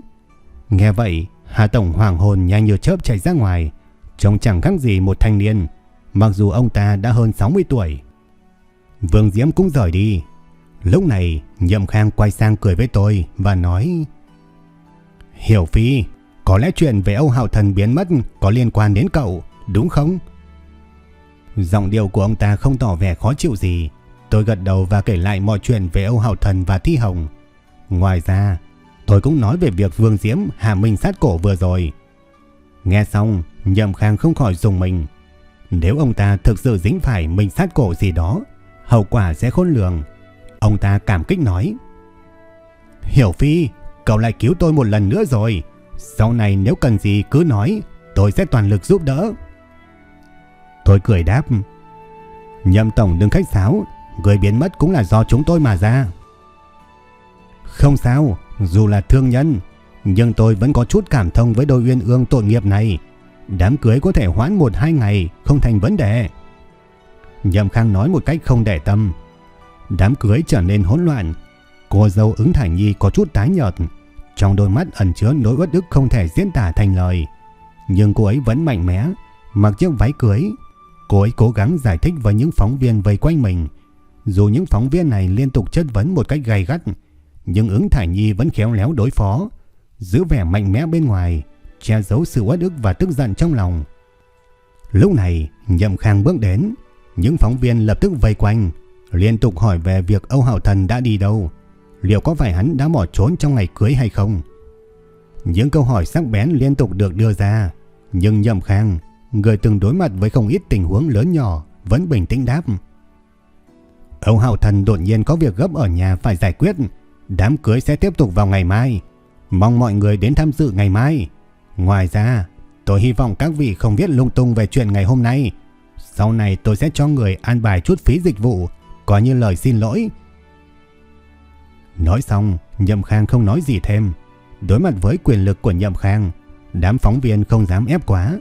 Nghe vậy, Hà Tổng hoàng hồn nhanh như chớp chạy ra ngoài, trông chẳng khác gì một thanh niên, mặc dù ông ta đã hơn 60 tuổi. Vương Diễm cũng rời đi. Lúc này, Nhậm Khang quay sang cười với tôi và nói Hiểu Phi, có lẽ chuyện về Âu Hạo Thần biến mất có liên quan đến cậu, đúng không? Giọng điệu của ông ta không tỏ vẻ khó chịu gì. Tôi gật đầu và kể lại mọi chuyện về Âu Hạo Thần và Thi Hồng. Ngoài ra, tôi cũng nói về việc Vương Diễm hạ mình sát cổ vừa rồi. Nghe xong, Nhậm Khang không khỏi dùng mình. Nếu ông ta thực sự dính phải mình sát cổ gì đó, hậu quả sẽ khôn lường. Ông ta cảm kích nói. Hiểu Phi, cậu lại cứu tôi một lần nữa rồi. Sau này nếu cần gì cứ nói, tôi sẽ toàn lực giúp đỡ. Tôi cười đáp. Nhâm Tổng đừng khách sáo, người biến mất cũng là do chúng tôi mà ra. Không sao, dù là thương nhân, nhưng tôi vẫn có chút cảm thông với đôi uyên ương tội nghiệp này. Đám cưới có thể hoãn một hai ngày, không thành vấn đề. Nhâm Khang nói một cách không để tâm. Đám cưới trở nên hỗn loạn. Cô dâu ứng thải nhi có chút tái nhợt. Trong đôi mắt ẩn chứa nỗi uất ức không thể diễn tả thành lời. Nhưng cô ấy vẫn mạnh mẽ, mặc chiếc váy cưới. Cô ấy cố gắng giải thích với những phóng viên vây quanh mình. Dù những phóng viên này liên tục chất vấn một cách gay gắt, nhưng ứng thải nhi vẫn khéo léo đối phó, giữ vẻ mạnh mẽ bên ngoài, che giấu sự uất ức và tức giận trong lòng. Lúc này, Nhậm Khang bước đến, những phóng viên lập tức vây quanh, liên tục hỏi về việc Âu hảo Thần đã đi đâu, liệu có phải hắn đã bỏ trốn trong ngày cưới hay không. Những câu hỏi sắc bén liên tục được đưa ra, nhưng Nhậm Khang, người từng đối mặt với không ít tình huống lớn nhỏ, vẫn bình tĩnh đáp. Ông Hạo Thần đột nhiên có việc gấp ở nhà phải giải quyết, đám cưới sẽ tiếp tục vào ngày mai, mong mọi người đến tham dự ngày mai. Ngoài ra, tôi hy vọng các vị không viết lung tung về chuyện ngày hôm nay. Sau này tôi sẽ cho người an bài chút phí dịch vụ, coi như lời xin lỗi. Nói xong, Nhậm Khang không nói gì thêm. Đối mặt với quyền lực của Nhậm Khang, đám phóng viên không dám ép quá,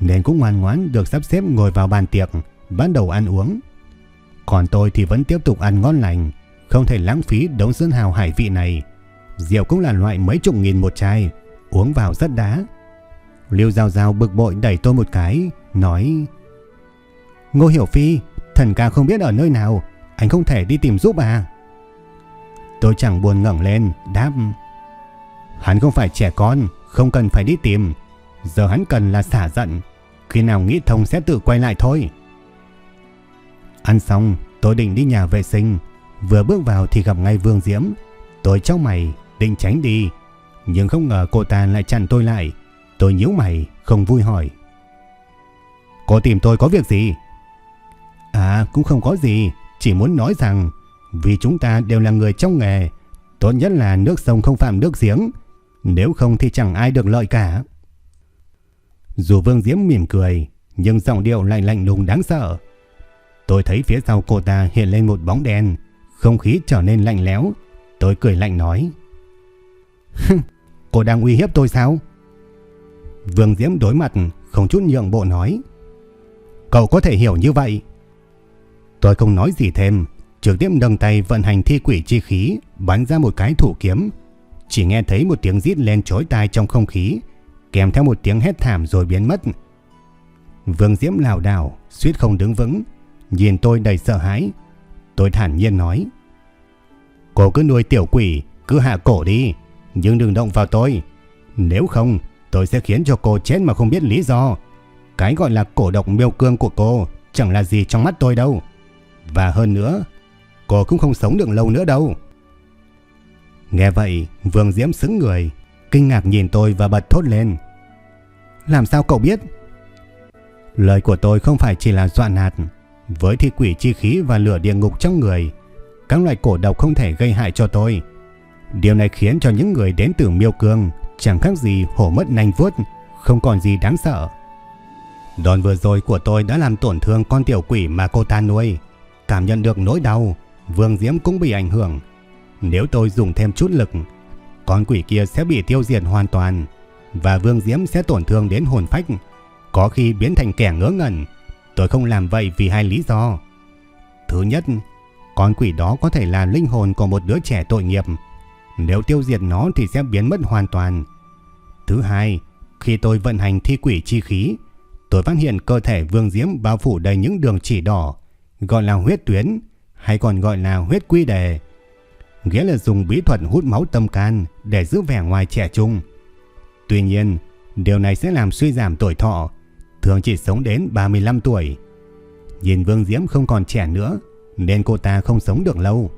nên cũng ngoan ngoãn được sắp xếp ngồi vào bàn tiệc, bắt đầu ăn uống. Còn tôi thì vẫn tiếp tục ăn ngon lành, không thể lãng phí đống sơn hào hải vị này. Rượu cũng là loại mấy chục nghìn một chai, uống vào rất đá. Lưu Giao Giao bực bội đẩy tôi một cái, nói Ngô Hiểu Phi, thần ca không biết ở nơi nào, anh không thể đi tìm giúp à? Tôi chẳng buồn ngẩng lên, đáp Hắn không phải trẻ con, không cần phải đi tìm. Giờ hắn cần là xả giận, khi nào nghĩ thông sẽ tự quay lại thôi. Ăn xong, tôi định đi nhà vệ sinh, vừa bước vào thì gặp ngay Vương Diễm. Tôi trong mày, định tránh đi, nhưng không ngờ cô ta lại chặn tôi lại. Tôi nhíu mày, không vui hỏi. Cô tìm tôi có việc gì? À, cũng không có gì, chỉ muốn nói rằng vì chúng ta đều là người trong nghề, tốt nhất là nước sông không phạm nước giếng, nếu không thì chẳng ai được lợi cả. Dù Vương Diễm mỉm cười, nhưng giọng điệu lạnh lạnh lùng đáng sợ. Tôi thấy phía sau cô ta hiện lên một bóng đen, không khí trở nên lạnh lẽo. Tôi cười lạnh nói. cô đang uy hiếp tôi sao? Vương Diễm đối mặt, không chút nhượng bộ nói. Cậu có thể hiểu như vậy. Tôi không nói gì thêm, trực tiếp nâng tay vận hành thi quỷ chi khí, bắn ra một cái thủ kiếm. chỉ nghe thấy một tiếng rít lên chói tai trong không khí, kèm theo một tiếng hét thảm rồi biến mất. Vương Diễm lảo đảo, suýt không đứng vững, nhìn tôi đầy sợ hãi. Tôi thản nhiên nói: "Cô cứ nuôi tiểu quỷ, cứ hạ cổ đi, nhưng đừng động vào tôi, nếu không tôi sẽ khiến cho cô chết mà không biết lý do." Cái gọi là cổ độc miêu cương của cô chẳng là gì trong mắt tôi đâu. Và hơn nữa, cô cũng không sống được lâu nữa đâu. Nghe vậy, Vương Diễm xứng người, kinh ngạc nhìn tôi và bật thốt lên. Làm sao cậu biết? Lời của tôi không phải chỉ là dọa nạt. Với thi quỷ chi khí và lửa địa ngục trong người, các loại cổ độc không thể gây hại cho tôi. Điều này khiến cho những người đến từ miêu cương chẳng khác gì hổ mất nanh vuốt, không còn gì đáng sợ. Đòn vừa rồi của tôi đã làm tổn thương con tiểu quỷ mà cô ta nuôi. Cảm nhận được nỗi đau, Vương Diễm cũng bị ảnh hưởng. Nếu tôi dùng thêm chút lực, con quỷ kia sẽ bị tiêu diệt hoàn toàn và Vương Diễm sẽ tổn thương đến hồn phách, có khi biến thành kẻ ngớ ngẩn. Tôi không làm vậy vì hai lý do. Thứ nhất, con quỷ đó có thể là linh hồn của một đứa trẻ tội nghiệp. Nếu tiêu diệt nó thì sẽ biến mất hoàn toàn. Thứ hai, khi tôi vận hành thi quỷ chi khí, tôi phát hiện cơ thể Vương Diễm bao phủ đầy những đường chỉ đỏ, gọi là huyết tuyến, hay còn gọi là huyết quy đề. Nghĩa là dùng bí thuật hút máu tâm can để giữ vẻ ngoài trẻ trung. Tuy nhiên, điều này sẽ làm suy giảm tuổi thọ, thường chỉ sống đến 35 tuổi. Nhìn Vương Diễm không còn trẻ nữa, nên cô ta không sống được lâu.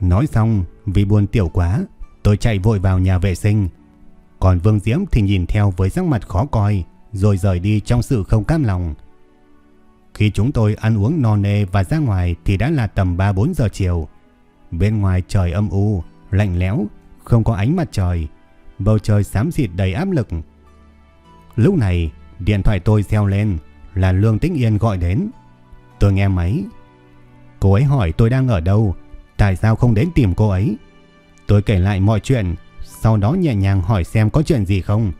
Nói xong, vì buồn tiểu quá, tôi chạy vội vào nhà vệ sinh. Còn Vương Diễm thì nhìn theo với sắc mặt khó coi, rồi rời đi trong sự không cam lòng. Khi chúng tôi ăn uống no nê và ra ngoài thì đã là tầm 3-4 giờ chiều. Bên ngoài trời âm u, lạnh lẽo, không có ánh mặt trời. Bầu trời xám xịt đầy áp lực. Lúc này, điện thoại tôi reo lên là Lương Tĩnh Yên gọi đến. Tôi nghe máy. Cô ấy hỏi tôi đang ở đâu, tại sao không đến tìm cô ấy. Tôi kể lại mọi chuyện, sau đó nhẹ nhàng hỏi xem có chuyện gì không.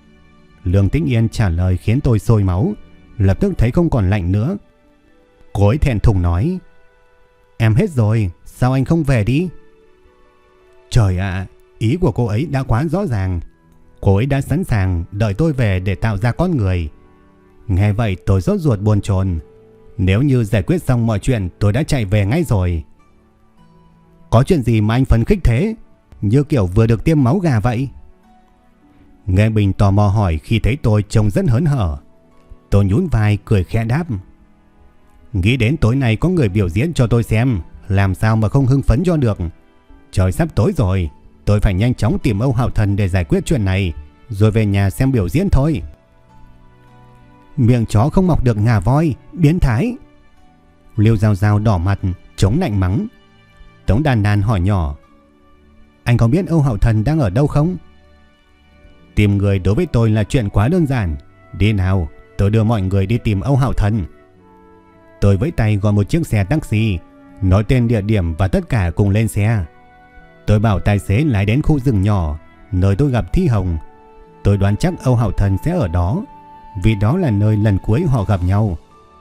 Lương Tĩnh Yên trả lời khiến tôi sôi máu, lập tức thấy không còn lạnh nữa. Cô ấy thẹn thùng nói, Em hết rồi, sao anh không về đi? Trời ạ, ý của cô ấy đã quá rõ ràng. Cô ấy đã sẵn sàng đợi tôi về để tạo ra con người. Nghe vậy tôi rốt ruột buồn chồn. Nếu như giải quyết xong mọi chuyện tôi đã chạy về ngay rồi. Có chuyện gì mà anh phấn khích thế? Như kiểu vừa được tiêm máu gà vậy. Nghe Bình tò mò hỏi khi thấy tôi trông rất hớn hở. Tôi nhún vai cười khẽ đáp. Nghĩ đến tối nay có người biểu diễn cho tôi xem, làm sao mà không hưng phấn cho được. Trời sắp tối rồi, tôi phải nhanh chóng tìm Âu Hạo Thần để giải quyết chuyện này, rồi về nhà xem biểu diễn thôi. Miệng chó không mọc được ngà voi, biến thái. Liêu Giao Giao đỏ mặt, chống lạnh mắng. Tống Đàn Đàn hỏi nhỏ. Anh có biết Âu Hạo Thần đang ở đâu không? Tìm người đối với tôi là chuyện quá đơn giản. Đi nào, tôi đưa mọi người đi tìm Âu Hạo Thần. Tôi với tay gọi một chiếc xe taxi, nói tên địa điểm và tất cả cùng lên xe. Tôi bảo tài xế lái đến khu rừng nhỏ, nơi tôi gặp Thi Hồng. Tôi đoán chắc Âu Hảo Thần sẽ ở đó, vì đó là nơi lần cuối họ gặp nhau,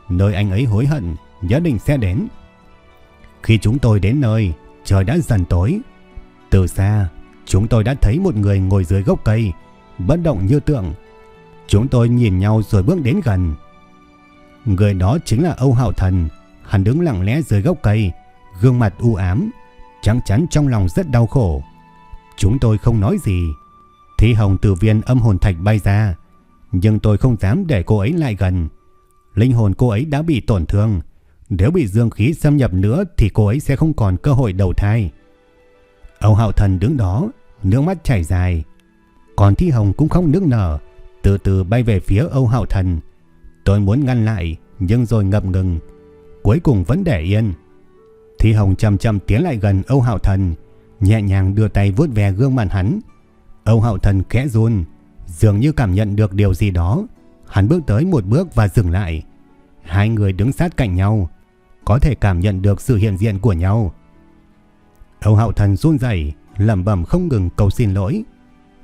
nơi anh ấy hối hận, nhất định sẽ đến. Khi chúng tôi đến nơi, trời đã dần tối. Từ xa, chúng tôi đã thấy một người ngồi dưới gốc cây, bất động như tượng. Chúng tôi nhìn nhau rồi bước đến gần. Người đó chính là Âu Hạo Thần. Hắn đứng lặng lẽ dưới gốc cây, gương mặt u ám, chắc chắn trong lòng rất đau khổ. Chúng tôi không nói gì. Thi hồng từ viên âm hồn thạch bay ra, nhưng tôi không dám để cô ấy lại gần. Linh hồn cô ấy đã bị tổn thương. Nếu bị dương khí xâm nhập nữa thì cô ấy sẽ không còn cơ hội đầu thai. Âu Hạo Thần đứng đó, nước mắt chảy dài. Còn Thi Hồng cũng không nước nở, từ từ bay về phía Âu Hạo Thần. Tôi muốn ngăn lại, nhưng rồi ngập ngừng. Cuối cùng vẫn để yên. Thi Hồng chậm chậm tiến lại gần Âu Hạo Thần, nhẹ nhàng đưa tay vuốt về gương mặt hắn. Âu Hạo Thần khẽ run, dường như cảm nhận được điều gì đó. Hắn bước tới một bước và dừng lại. Hai người đứng sát cạnh nhau, có thể cảm nhận được sự hiện diện của nhau. Âu Hạo Thần run rẩy, lẩm bẩm không ngừng cầu xin lỗi.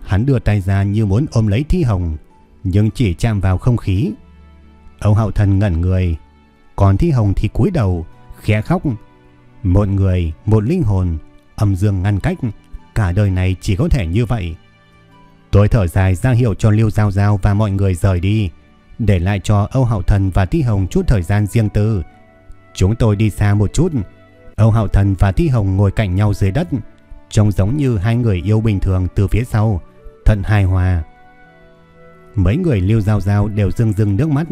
Hắn đưa tay ra như muốn ôm lấy Thi Hồng, nhưng chỉ chạm vào không khí. Âu Hậu Thần ngẩn người, còn Thi Hồng thì cúi đầu, khẽ khóc. Một người, một linh hồn, âm dương ngăn cách, cả đời này chỉ có thể như vậy. Tôi thở dài ra hiệu cho Lưu Giao Giao và mọi người rời đi, để lại cho Âu Hạo Thần và Thi Hồng chút thời gian riêng tư. Chúng tôi đi xa một chút, Âu Hạo Thần và Thi Hồng ngồi cạnh nhau dưới đất, trông giống như hai người yêu bình thường từ phía sau, thật hài hòa. Mấy người Lưu Giao Giao đều rưng rưng nước mắt.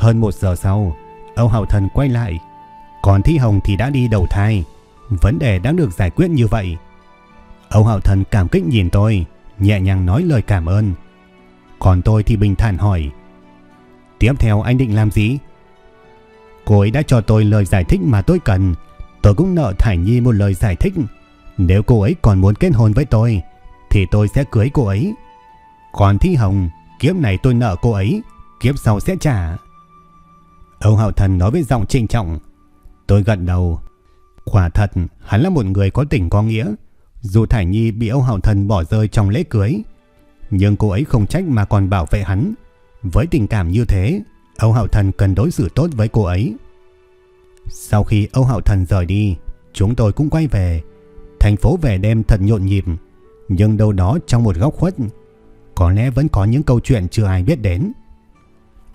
Hơn một giờ sau, Âu Hạo Thần quay lại, còn Thi Hồng thì đã đi đầu thai. Vấn đề đã được giải quyết như vậy. Âu Hạo Thần cảm kích nhìn tôi, nhẹ nhàng nói lời cảm ơn. Còn tôi thì bình thản hỏi, tiếp theo anh định làm gì? Cô ấy đã cho tôi lời giải thích mà tôi cần. Tôi cũng nợ Thải Nhi một lời giải thích. Nếu cô ấy còn muốn kết hôn với tôi, thì tôi sẽ cưới cô ấy. Còn Thi Hồng, kiếp này tôi nợ cô ấy, kiếp sau sẽ trả. Âu Hạo Thần nói với giọng trinh trọng. Tôi gật đầu. Quả thật, hắn là một người có tình có nghĩa. Dù Thải Nhi bị Âu Hạo Thần bỏ rơi trong lễ cưới, nhưng cô ấy không trách mà còn bảo vệ hắn. Với tình cảm như thế, Âu Hạo Thần cần đối xử tốt với cô ấy. Sau khi Âu Hạo Thần rời đi, chúng tôi cũng quay về. Thành phố về đêm thật nhộn nhịp, nhưng đâu đó trong một góc khuất, có lẽ vẫn có những câu chuyện chưa ai biết đến.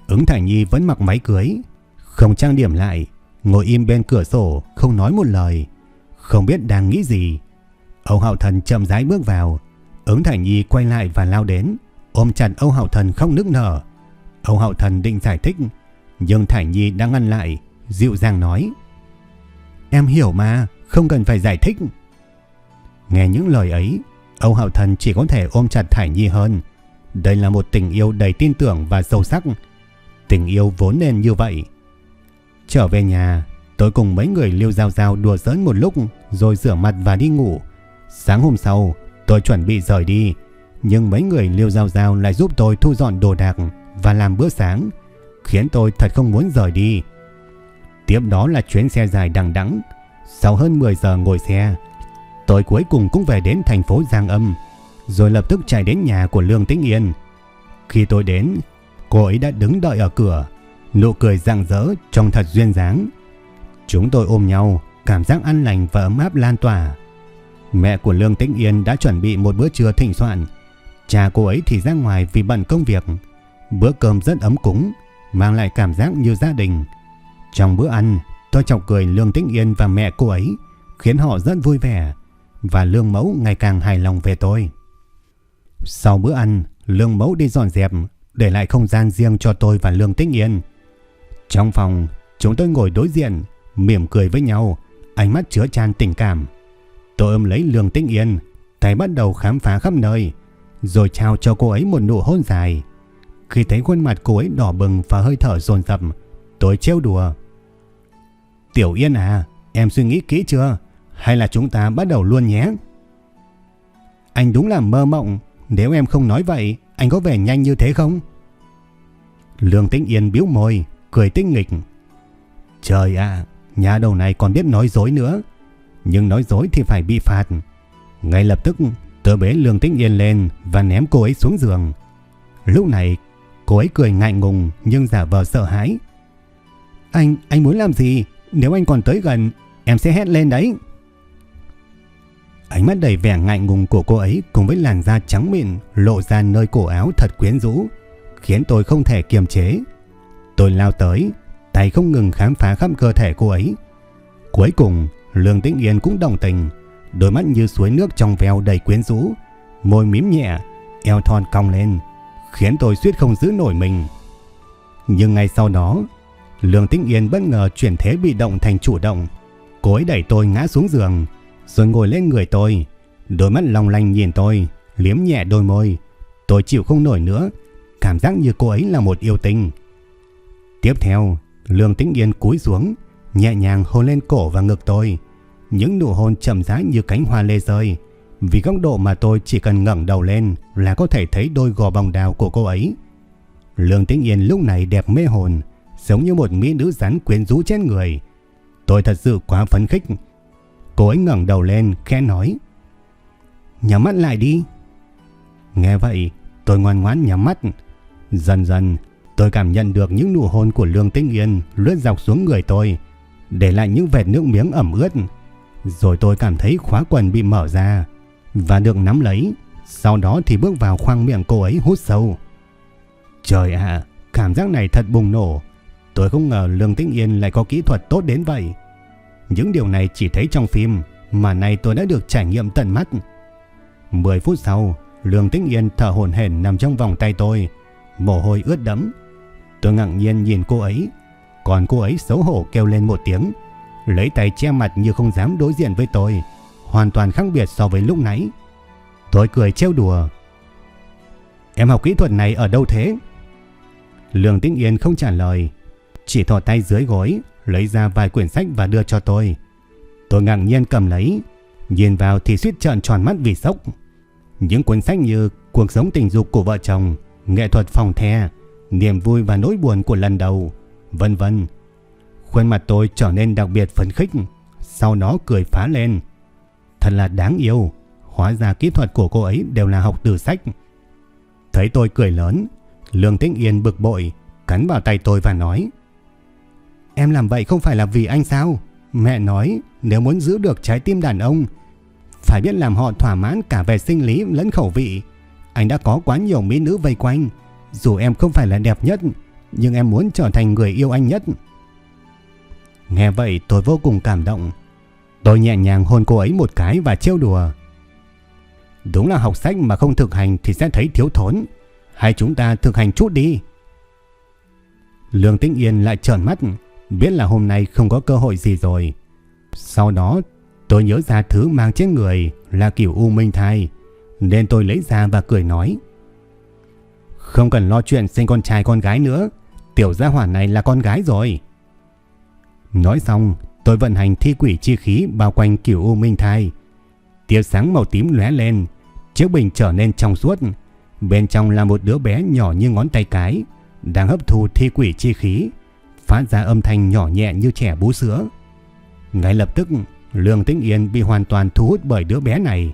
Ứng Thải Nhi vẫn mặc váy cưới, không trang điểm lại, ngồi im bên cửa sổ, không nói một lời, không biết đang nghĩ gì. Âu Hạo Thần chậm rãi bước vào, ứng Thải Nhi quay lại và lao đến, ôm chặt Âu Hạo Thần không nức nở. Âu Hạo Thần định giải thích, nhưng Thải Nhi đang ngăn lại, dịu dàng nói. Em hiểu mà, không cần phải giải thích. Nghe những lời ấy, Âu Hạo Thần chỉ có thể ôm chặt Thải Nhi hơn. Đây là một tình yêu đầy tin tưởng và sâu sắc. Tình yêu vốn nên như vậy. Trở về nhà, tôi cùng mấy người liêu giao giao đùa giỡn một lúc rồi rửa mặt và đi ngủ. Sáng hôm sau, tôi chuẩn bị rời đi, nhưng mấy người liêu giao giao lại giúp tôi thu dọn đồ đạc và làm bữa sáng, khiến tôi thật không muốn rời đi. Tiếp đó là chuyến xe dài đằng đẵng. Sau hơn 10 giờ ngồi xe, tôi cuối cùng cũng về đến thành phố Giang Âm, rồi lập tức chạy đến nhà của Lương Tĩnh Yên. Khi tôi đến, cô ấy đã đứng đợi ở cửa, nụ cười rạng rỡ trông thật duyên dáng. Chúng tôi ôm nhau, cảm giác an lành và ấm áp lan tỏa. Mẹ của Lương Tĩnh Yên đã chuẩn bị một bữa trưa thịnh soạn. Cha cô ấy thì ra ngoài vì bận công việc. Bữa cơm rất ấm cúng, mang lại cảm giác như gia đình. Trong bữa ăn, tôi chọc cười Lương Tĩnh Yên và mẹ cô ấy, khiến họ rất vui vẻ, và Lương Mẫu ngày càng hài lòng về tôi. Sau bữa ăn, Lương Mẫu đi dọn dẹp, để lại không gian riêng cho tôi và Lương Tĩnh Yên. Trong phòng, chúng tôi ngồi đối diện, mỉm cười với nhau, ánh mắt chứa chan tình cảm. Tôi ôm lấy Lương Tĩnh Yên, tay bắt đầu khám phá khắp nơi, rồi trao cho cô ấy một nụ hôn dài. Khi thấy khuôn mặt cô ấy đỏ bừng và hơi thở dồn dập, tôi trêu đùa. Tiểu Yên à, em suy nghĩ kỹ chưa? Hay là chúng ta bắt đầu luôn nhé? Anh đúng là mơ mộng, nếu em không nói vậy, anh có vẻ nhanh như thế không? Lương Tĩnh Yên biếu môi, cười tinh nghịch. Trời ạ, nhà đầu này còn biết nói dối nữa. Nhưng nói dối thì phải bị phạt. Ngay lập tức tôi bế Lương Tĩnh Yên lên và ném cô ấy xuống giường. Lúc này cô ấy cười ngại ngùng nhưng giả vờ sợ hãi. Anh, anh muốn làm gì? Nếu anh còn tới gần, em sẽ hét lên đấy. Ánh mắt đầy vẻ ngại ngùng của cô ấy cùng với làn da trắng mịn lộ ra nơi cổ áo thật quyến rũ, khiến tôi không thể kiềm chế. Tôi lao tới, tay không ngừng khám phá khắp cơ thể cô ấy. Cuối cùng, Lương Tĩnh Yên cũng đồng tình, đôi mắt như suối nước trong veo đầy quyến rũ, môi mím nhẹ, eo thon cong lên, khiến tôi suýt không giữ nổi mình. Nhưng ngay sau đó, Lương Tĩnh Yên bất ngờ chuyển thế bị động thành chủ động. Cô ấy đẩy tôi ngã xuống giường, rồi ngồi lên người tôi. Đôi mắt long lanh nhìn tôi, liếm nhẹ đôi môi. Tôi chịu không nổi nữa, cảm giác như cô ấy là một yêu tinh. Tiếp theo, Lương Tĩnh Yên cúi xuống, nhẹ nhàng hôn lên cổ và ngực tôi. Những nụ hôn chậm rãi như cánh hoa lê rơi. Vì góc độ mà tôi chỉ cần ngẩng đầu lên là có thể thấy đôi gò bồng đào của cô ấy. Lương Tĩnh Yên lúc này đẹp mê hồn, giống như một mỹ nữ rắn quyến rũ trên người. Tôi thật sự quá phấn khích. Cô ấy ngẩng đầu lên, khẽ nói. Nhắm mắt lại đi. Nghe vậy, tôi ngoan ngoãn nhắm mắt. Dần dần, tôi cảm nhận được những nụ hôn của Lương Tĩnh Yên lướt dọc xuống người tôi, để lại những vệt nước miếng ẩm ướt. Rồi tôi cảm thấy khóa quần bị mở ra. và được nắm lấy, sau đó thì bước vào khoang miệng cô ấy hút sâu. Trời ạ, cảm giác này thật bùng nổ. Tôi không ngờ Lương Tĩnh Yên lại có kỹ thuật tốt đến vậy. Những điều này chỉ thấy trong phim, mà nay tôi đã được trải nghiệm tận mắt. 10 phút sau, Lương Tĩnh Yên thở hổn hển nằm trong vòng tay tôi, mồ hôi ướt đẫm. Tôi ngạc nhiên nhìn cô ấy, còn cô ấy xấu hổ kêu lên một tiếng, lấy tay che mặt như không dám đối diện với tôi, hoàn toàn khác biệt so với lúc nãy. Tôi cười trêu đùa. Em học kỹ thuật này ở đâu thế? Lương Tĩnh Yên không trả lời, chỉ thò tay dưới gối, lấy ra vài quyển sách và đưa cho tôi. Tôi ngạc nhiên cầm lấy, nhìn vào thì suýt trợn tròn mắt vì sốc. Những cuốn sách như Cuộc sống tình dục của vợ chồng, Nghệ thuật phòng the, Niềm vui và nỗi buồn của lần đầu, vân vân. Khuôn mặt tôi trở nên đặc biệt phấn khích, sau đó cười phá lên. Thật là đáng yêu, hóa ra kỹ thuật của cô ấy đều là học từ sách. Thấy tôi cười lớn, Lương Tĩnh Yên bực bội, cắn vào tay tôi và nói Em làm vậy không phải là vì anh sao? Mẹ nói nếu muốn giữ được trái tim đàn ông phải biết làm họ thỏa mãn cả về sinh lý lẫn khẩu vị. Anh đã có quá nhiều mỹ nữ vây quanh. Dù em không phải là đẹp nhất, nhưng em muốn trở thành người yêu anh nhất. Nghe vậy tôi vô cùng cảm động. Tôi nhẹ nhàng hôn cô ấy một cái và trêu đùa. Đúng là học sách mà không thực hành thì sẽ thấy thiếu thốn. Hay chúng ta thực hành chút đi. Lương Tĩnh Yên lại trợn mắt, biết là hôm nay không có cơ hội gì rồi. Sau đó tôi nhớ ra thứ mang trên người là kiểu u minh thai, nên tôi lấy ra và cười nói. Không cần lo chuyện sinh con trai con gái nữa, tiểu gia hỏa này là con gái rồi. Nói xong, tôi vận hành thi quỷ chi khí bao quanh kiểu u minh thai. Tia sáng màu tím lóe lên, chiếc bình trở nên trong suốt. Bên trong là một đứa bé nhỏ như ngón tay cái, đang hấp thu thi quỷ chi khí, phát ra âm thanh nhỏ nhẹ như trẻ bú sữa. Ngay lập tức, Lương Tĩnh Yên bị hoàn toàn thu hút bởi đứa bé này.